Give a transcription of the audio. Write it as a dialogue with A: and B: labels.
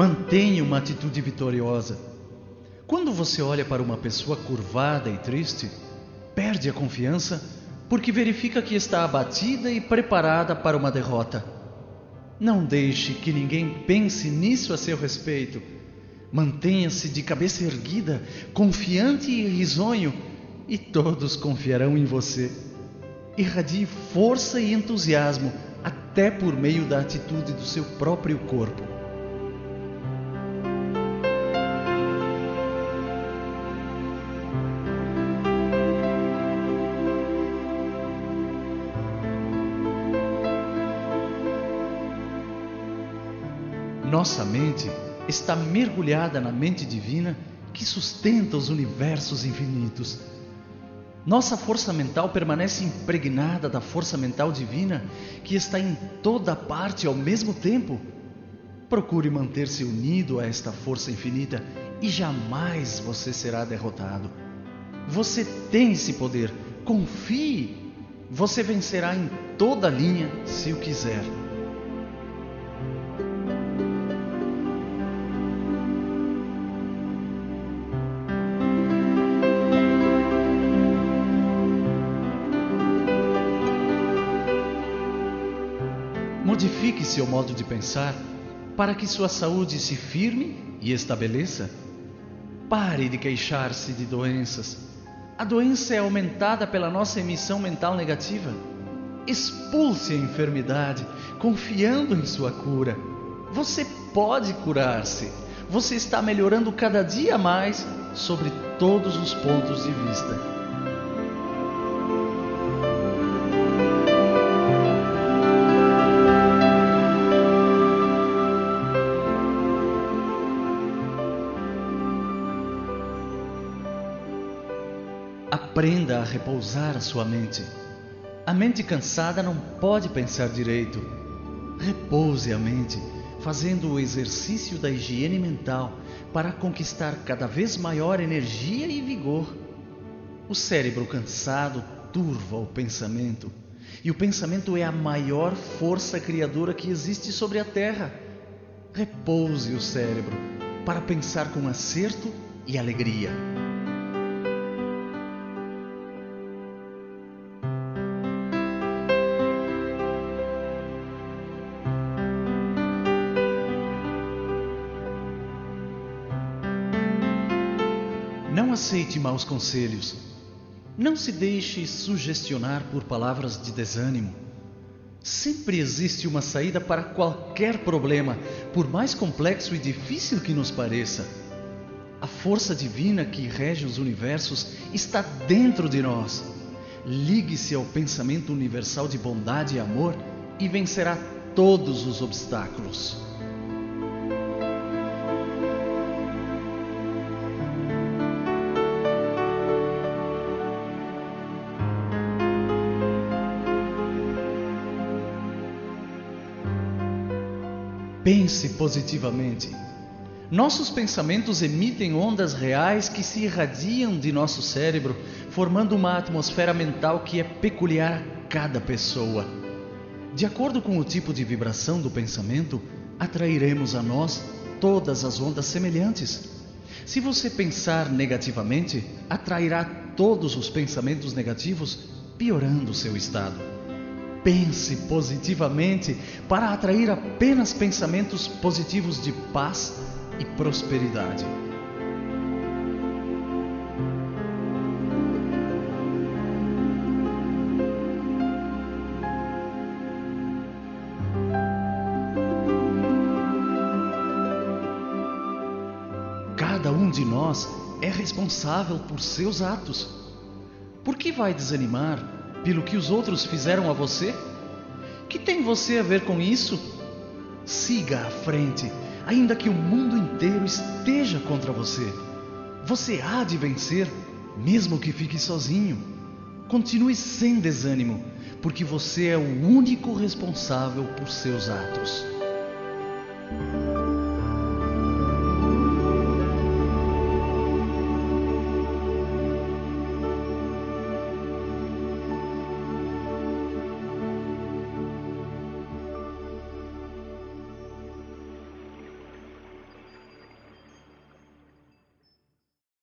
A: Mantenha uma atitude vitoriosa. Quando você olha para uma pessoa curvada e triste, perde a confiança porque verifica que está abatida e preparada para uma derrota. Não deixe que ninguém pense nisso a seu respeito. Mantenha-se de cabeça erguida, confiante e risonho, e todos confiarão em você. Irradie força e entusiasmo, até por meio da atitude do seu próprio corpo. Nossa mente está mergulhada na mente divina que sustenta os universos infinitos. Nossa força mental permanece impregnada da força mental divina que está em toda parte ao mesmo tempo. Procure manter-se unido a esta força infinita e jamais você será derrotado. Você tem esse poder, confie. Você vencerá em toda linha se o quiser. Modifique seu modo de pensar para que sua saúde se firme e estabeleça. Pare de queixar-se de doenças. A doença é aumentada pela nossa emissão mental negativa. Expulse a enfermidade, confiando em sua cura. Você pode curar-se. Você está melhorando cada dia mais sobre todos os pontos de vista. Aprenda a repousar a sua mente. A mente cansada não pode pensar direito. Repouse a mente, fazendo o exercício da higiene mental para conquistar cada vez maior energia e vigor. O cérebro cansado turva o pensamento, e o pensamento é a maior força criadora que existe sobre a Terra. Repouse o cérebro para pensar com acerto e alegria. Não aceite maus conselhos. Não se deixe sugestionar por palavras de desânimo. Sempre existe uma saída para qualquer problema, por mais complexo e difícil que nos pareça. A força divina que rege os universos está dentro de nós. Ligue-se ao pensamento universal de bondade e amor e vencerá todos os obstáculos. Pense positivamente. Nossos pensamentos emitem ondas reais que se irradiam de nosso cérebro, formando uma atmosfera mental que é peculiar a cada pessoa. De acordo com o tipo de vibração do pensamento, atrairemos a nós todas as ondas semelhantes. Se você pensar negativamente, atrairá todos os pensamentos negativos, piorando seu estado. Pense positivamente para atrair apenas pensamentos positivos de paz e prosperidade. Cada um de nós é responsável por seus atos. Por que vai desanimar pelo que os outros fizeram a você? Que tem você a ver com isso? Siga à frente, ainda que o mundo inteiro esteja contra você. Você há de vencer, mesmo que fique sozinho. Continue sem desânimo, porque você é o único responsável por seus atos.